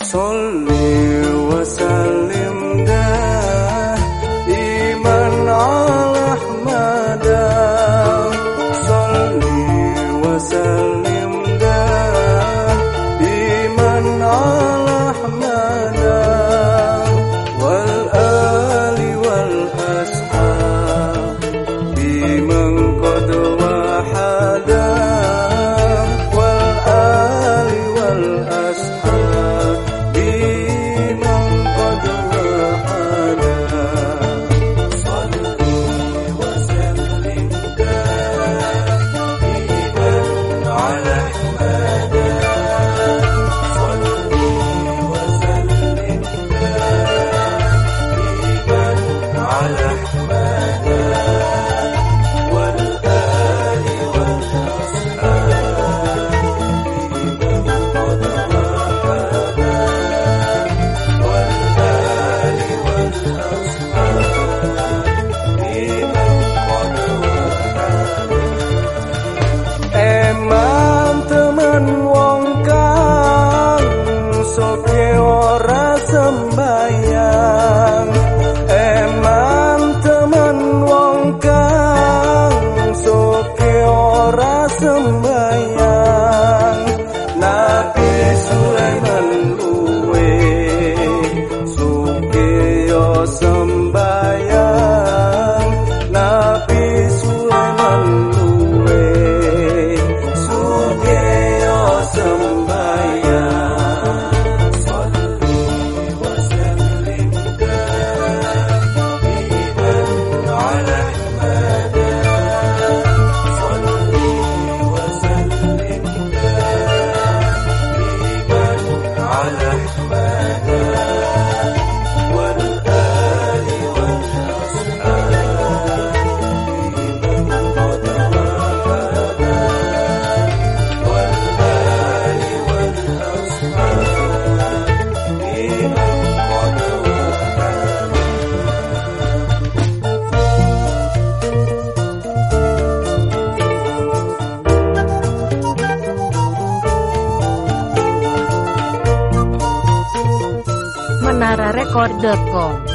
It's only was Just. high. ke ora sembayang emang temen wong kang. Suke ora sembayang rararecord.com